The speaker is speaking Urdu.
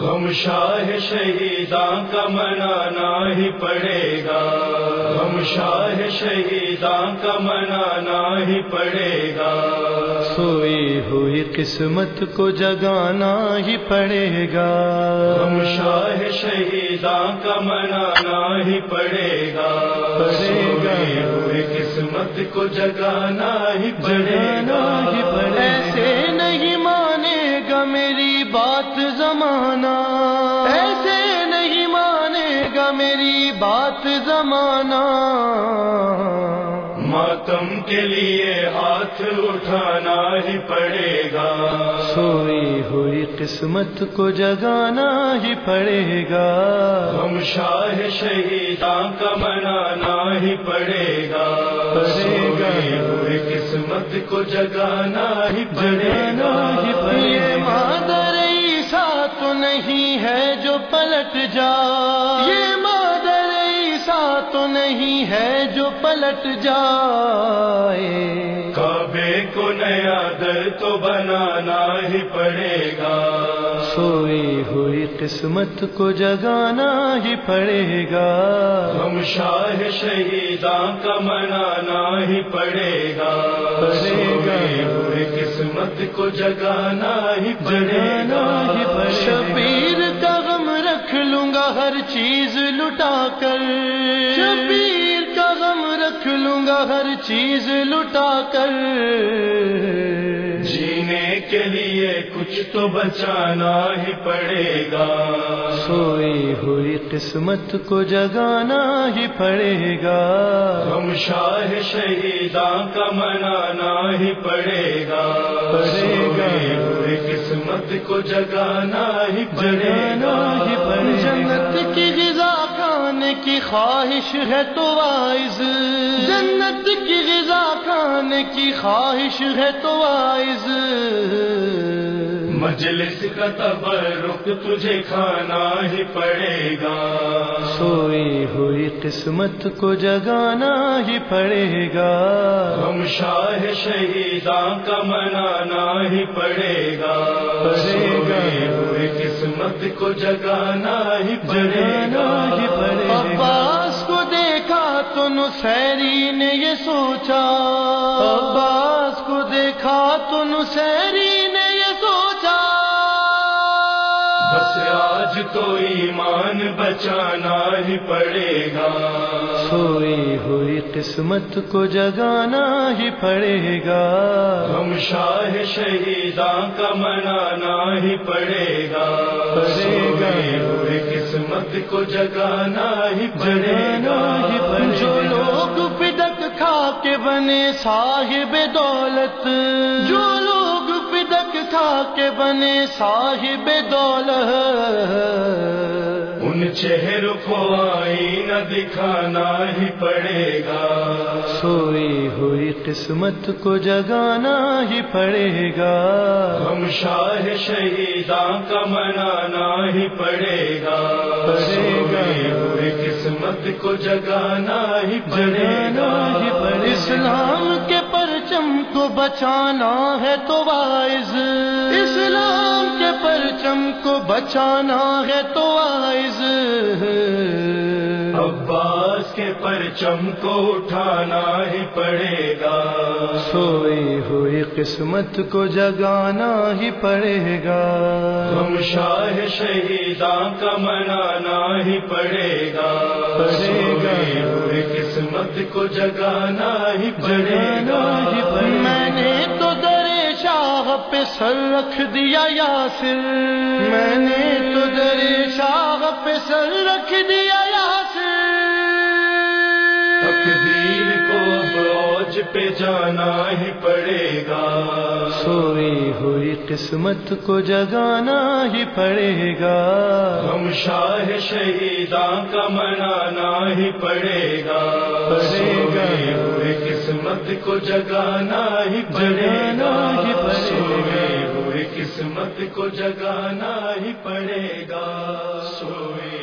ہم شاہ شہیداں کا منانا ہی پڑے گا۔ ہم شاہ شہیداں کا منانا ہی پڑے گا۔ سوئی ہوئی قسمت کو جگانا ہی پڑے گا۔ ہم شاہ شہیداں کا منانا ہی پڑے گا۔ پڑے گا۔ ہوئی قسمت کو جگانا ہی پڑے گا۔ ہی پڑے ایسے نہیں مانے گا میری بات زمانہ۔ ایسے نہیں مانے گا میری بات زمانہ۔ ماتم کے لیے ہاتھ اٹھانا ہی پڑے گا۔ سوئی ہوئی قسمت کو جگانا ہی پڑے گا۔ ہم شاہ شہیداں کا منانا ہی پڑے گا۔ پڑے گا۔ سوئی ہوئی قسمت کو جگانا ہی پڑے گا۔ ہی پڑے تو نہیں ہے جو پلٹ جا۔ یہ مادر عیسیٰ تو نہیں ہے جو پلٹ جائے۔ کعبے کو نیا در تو بنانا ہی پڑے گا۔ سوئی ہوئی قسمت کو جگانا ہی پڑے گا۔ ہم شاہ شہیداں کا منانا ہی پڑے گا۔ پڑے گا۔ سوئی ہوئی قسمت کو جگانا ہی پڑے جگانا گا ہی پڑے شبیر کا غم رکھ لوں گا ہر چیز لٹا کر۔ شبیر کا غم رکھ لوں گا ہر چیز لٹا کر۔ کے لیے کچھ تو بچانا ہی پڑے گا۔ سوئی ہوئی قسمت کو جگانا ہی پڑے گا۔ ہم شاہ شہیداں کا منانا ہی پڑے گا۔ پڑے گا۔ ہوئی قسمت کو جگانا ہی پڑے جگانا گا ہی پڑے جنت کی غذا کھانے کی خواہش ہے تو وائز۔ جنت کی کھانے کی خواہش ہے تو وائز مجلس کا تبرک تجھے کھانا ہی پڑے گا۔ سوئی ہوئی قسمت کو جگانا ہی پڑے گا۔ ہم شاہ شہیداں کا منانا ہی پڑے گا۔ پڑے گا۔ سوئی ہوئی قسمت کو جگانا ہی پڑے جگانا گا ہی پڑے گا۔ نسیری نے یہ سوچا؟ عباس کو دیکھا تو نسیری نے یہ سوچا۔ بس آج تو ایمان بچانا ہی پڑے گا۔ سوئی ہوئی قسمت کو جگانا ہی پڑے گا۔ ہم شاہ شہیداں کا منانا ہی پڑے گا۔ پڑے گا۔ ہوئی قسمت کو جگانا ہی پڑے گا۔ بنے صاحب دولت۔ جو لوگ پدک تھا کہ بنے صاحب دولت۔ ان چہروں کو آئینہ دکھانا ہی پڑے گا۔ سوئی ہوئی قسمت کو جگانا ہی پڑے گا۔ ہم شاہ شہیداں کا منانا ہی پڑے گا۔ پڑے گا۔ ہوئی قسمت کو جگانا ہی پڑے گا۔ ہی پڑے اسلام کو بچانا ہے تو وائز اسلام کے پرچم کو بچانا ہے تو وائز عباس کے پرچم کو اٹھانا ہی پڑے گا۔ سوئی ہوئی قسمت کو جگانا ہی پڑے گا۔ ہم شاہ شہیداں کا منانا ہی پڑے گا۔ پڑے گا۔ قسمت کو جگانا ہی پڑے گا۔ میں نے تو در شاہ پہ سر رکھ دیا یاسر۔ میں نے تو در شاہ پہ سر رکھ دیا پہ جانا ہی پڑے گا۔ سوئی ہوئی قسمت کو جگانا ہی پڑے گا۔ ہم شاہ شہیداں کا منانا ہی پڑے گا۔ پڑے گا۔ ہوئی قسمت کو جگانا ہی پڑے گا۔ ہی پڑے گا۔ سوئی ہوئی قسمت کو جگانا ہی پڑے گا۔ سوئی